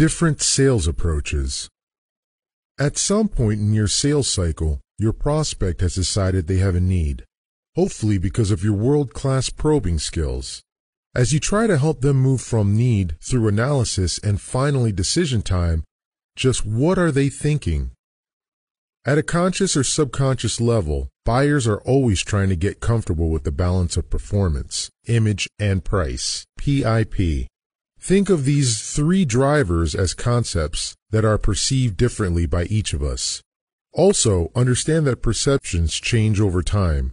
Different sales approaches. At some point in your sales cycle, your prospect has decided they have a need, hopefully because of your world class probing skills. As you try to help them move from need through analysis and finally decision time, just what are they thinking? At a conscious or subconscious level, buyers are always trying to get comfortable with the balance of performance, image, and price. PIP. Think of these three drivers as concepts that are perceived differently by each of us. Also, understand that perceptions change over time.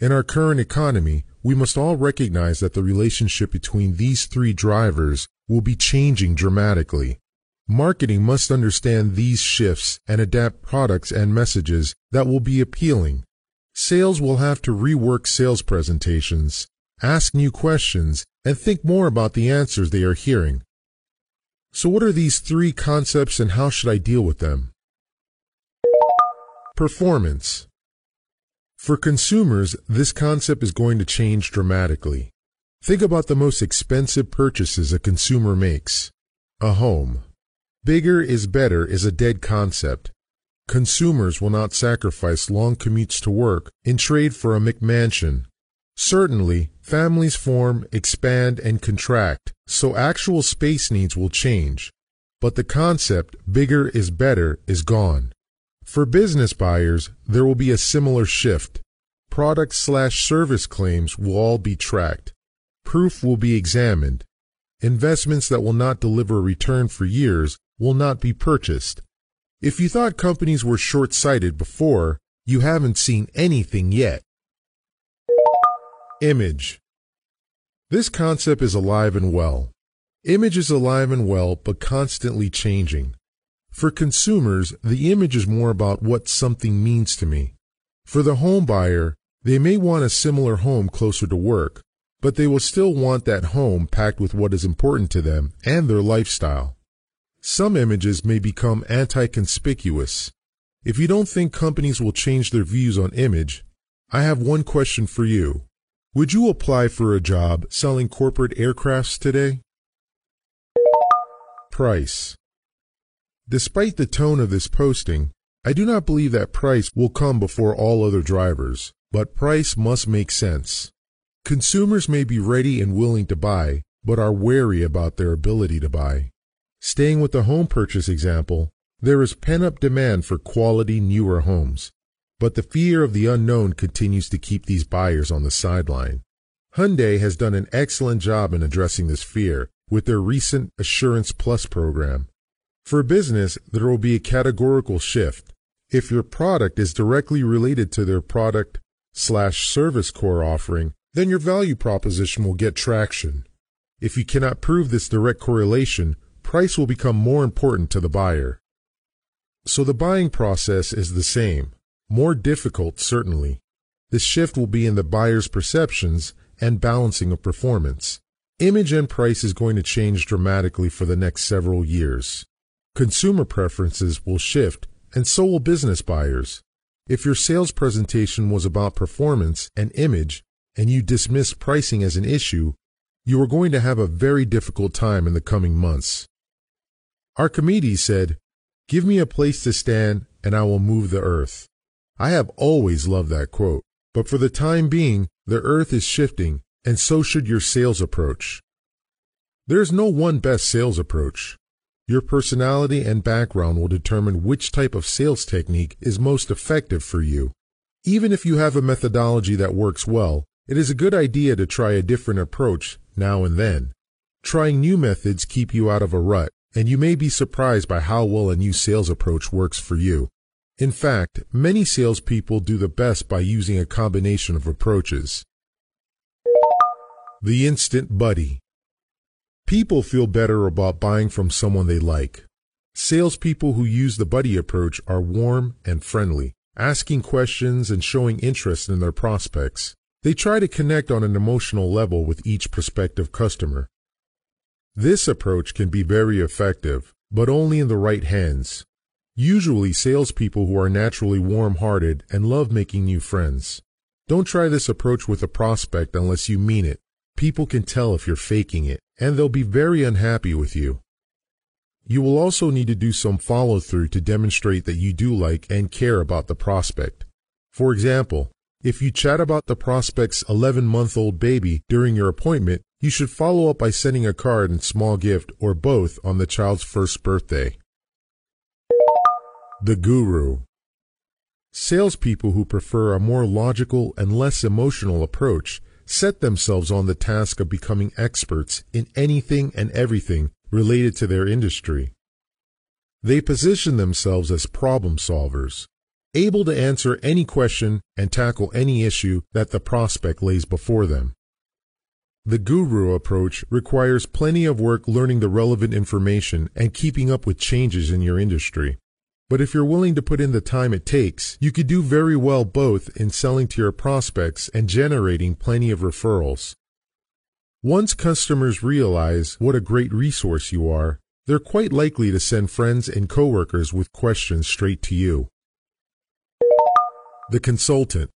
In our current economy, we must all recognize that the relationship between these three drivers will be changing dramatically. Marketing must understand these shifts and adapt products and messages that will be appealing. Sales will have to rework sales presentations, ask new questions, and think more about the answers they are hearing. So, what are these three concepts and how should I deal with them? Performance. For consumers, this concept is going to change dramatically. Think about the most expensive purchases a consumer makes a home. Bigger is better is a dead concept. Consumers will not sacrifice long commutes to work in trade for a McMansion. Certainly, families form, expand, and contract, so actual space needs will change. But the concept, bigger is better, is gone. For business buyers, there will be a similar shift. Product slash service claims will all be tracked. Proof will be examined. Investments that will not deliver a return for years will not be purchased. If you thought companies were short sighted before, you haven't seen anything yet. Image. This concept is alive and well. Image is alive and well, but constantly changing. For consumers, the image is more about what something means to me. For the home buyer, they may want a similar home closer to work, but they will still want that home packed with what is important to them and their lifestyle. Some images may become anti-conspicuous. If you don't think companies will change their views on image, I have one question for you. Would you apply for a job selling corporate aircrafts today? Price. Despite the tone of this posting, I do not believe that price will come before all other drivers, but price must make sense. Consumers may be ready and willing to buy, but are wary about their ability to buy. Staying with the home purchase example, there is pent up demand for quality, newer homes, but the fear of the unknown continues to keep these buyers on the sideline. Hyundai has done an excellent job in addressing this fear with their recent Assurance Plus program. For business, there will be a categorical shift. If your product is directly related to their product slash service core offering, then your value proposition will get traction. If you cannot prove this direct correlation, price will become more important to the buyer. So the buying process is the same, more difficult certainly. The shift will be in the buyer's perceptions and balancing of performance. Image and price is going to change dramatically for the next several years. Consumer preferences will shift, and so will business buyers. If your sales presentation was about performance and image, and you dismissed pricing as an issue, you are going to have a very difficult time in the coming months. Archimedes said, Give me a place to stand, and I will move the earth. I have always loved that quote, but for the time being, the earth is shifting, and so should your sales approach. There is no one best sales approach. Your personality and background will determine which type of sales technique is most effective for you. Even if you have a methodology that works well, it is a good idea to try a different approach now and then. Trying new methods keep you out of a rut, and you may be surprised by how well a new sales approach works for you. In fact, many salespeople do the best by using a combination of approaches. The Instant Buddy People feel better about buying from someone they like. Salespeople who use the buddy approach are warm and friendly, asking questions and showing interest in their prospects. They try to connect on an emotional level with each prospective customer. This approach can be very effective, but only in the right hands. Usually, salespeople who are naturally warm hearted and love making new friends. Don't try this approach with a prospect unless you mean it. People can tell if you're faking it and they'll be very unhappy with you. You will also need to do some follow through to demonstrate that you do like and care about the prospect. For example, if you chat about the prospect's 11 month old baby during your appointment, you should follow up by sending a card and small gift or both on the child's first birthday. The Guru Salespeople who prefer a more logical and less emotional approach set themselves on the task of becoming experts in anything and everything related to their industry. They position themselves as problem solvers, able to answer any question and tackle any issue that the prospect lays before them. The guru approach requires plenty of work learning the relevant information and keeping up with changes in your industry. But if you're willing to put in the time it takes, you could do very well both in selling to your prospects and generating plenty of referrals. Once customers realize what a great resource you are, they're quite likely to send friends and coworkers with questions straight to you. The consultant.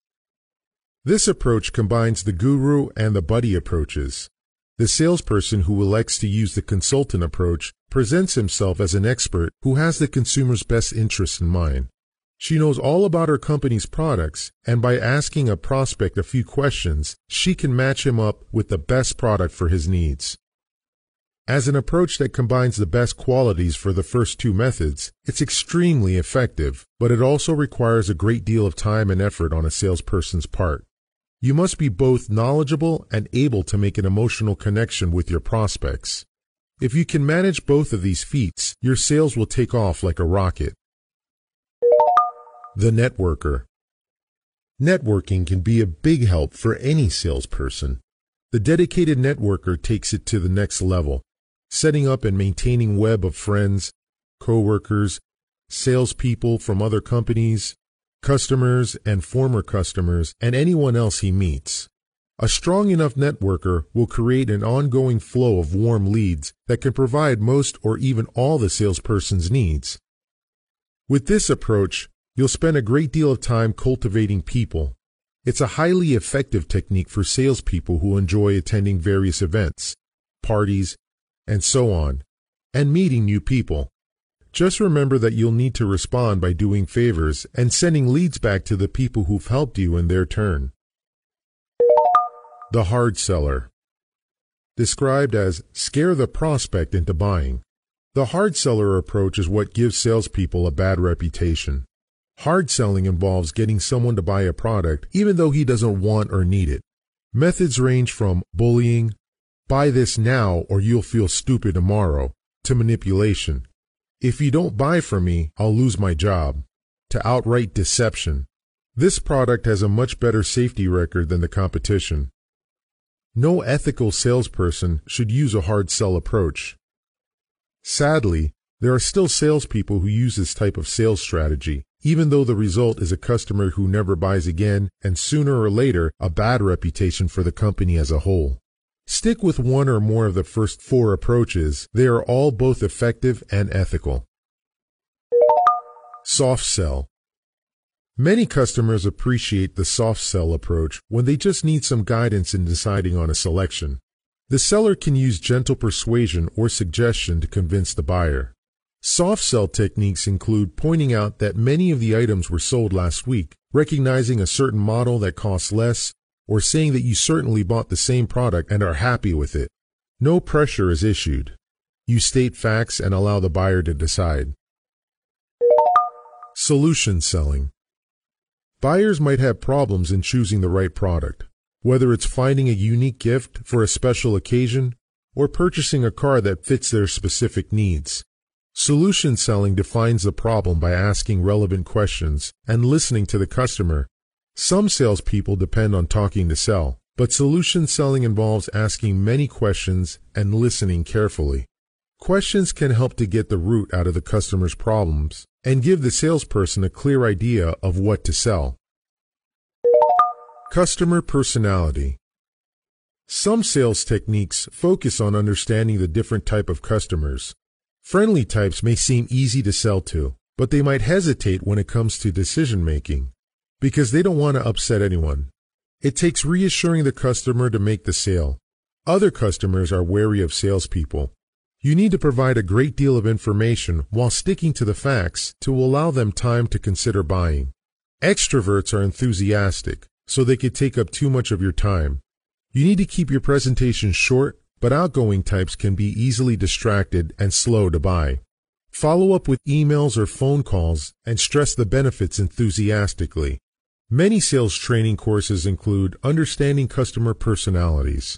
This approach combines the guru and the buddy approaches. The salesperson who elects to use the consultant approach presents himself as an expert who has the consumer's best interests in mind. She knows all about her company's products, and by asking a prospect a few questions, she can match him up with the best product for his needs. As an approach that combines the best qualities for the first two methods, it's extremely effective, but it also requires a great deal of time and effort on a salesperson's part. You must be both knowledgeable and able to make an emotional connection with your prospects. If you can manage both of these feats, your sales will take off like a rocket. The networker. Networking can be a big help for any salesperson. The dedicated networker takes it to the next level, setting up and maintaining web of friends, coworkers, salespeople from other companies, customers and former customers, and anyone else he meets. A strong enough networker will create an ongoing flow of warm leads that can provide most or even all the salesperson's needs. With this approach, you'll spend a great deal of time cultivating people. It's a highly effective technique for salespeople who enjoy attending various events, parties, and so on, and meeting new people. Just remember that you'll need to respond by doing favors and sending leads back to the people who've helped you in their turn. The hard seller. Described as scare the prospect into buying. The hard seller approach is what gives salespeople a bad reputation. Hard selling involves getting someone to buy a product even though he doesn't want or need it. Methods range from bullying, buy this now or you'll feel stupid tomorrow, to manipulation. If you don't buy from me, I'll lose my job, to outright deception. This product has a much better safety record than the competition. No ethical salesperson should use a hard sell approach. Sadly, there are still salespeople who use this type of sales strategy, even though the result is a customer who never buys again and sooner or later a bad reputation for the company as a whole. Stick with one or more of the first four approaches. They are all both effective and ethical. Soft sell. Many customers appreciate the soft sell approach when they just need some guidance in deciding on a selection. The seller can use gentle persuasion or suggestion to convince the buyer. Soft sell techniques include pointing out that many of the items were sold last week, recognizing a certain model that costs less, or saying that you certainly bought the same product and are happy with it. No pressure is issued. You state facts and allow the buyer to decide. Solution selling. Buyers might have problems in choosing the right product, whether it's finding a unique gift for a special occasion or purchasing a car that fits their specific needs. Solution selling defines the problem by asking relevant questions and listening to the customer. Some salespeople depend on talking to sell, but solution selling involves asking many questions and listening carefully. Questions can help to get the root out of the customer's problems and give the salesperson a clear idea of what to sell. Customer personality. Some sales techniques focus on understanding the different type of customers. Friendly types may seem easy to sell to, but they might hesitate when it comes to decision making because they don't want to upset anyone. It takes reassuring the customer to make the sale. Other customers are wary of salespeople. You need to provide a great deal of information while sticking to the facts to allow them time to consider buying. Extroverts are enthusiastic, so they could take up too much of your time. You need to keep your presentation short, but outgoing types can be easily distracted and slow to buy. Follow up with emails or phone calls and stress the benefits enthusiastically. Many sales training courses include understanding customer personalities,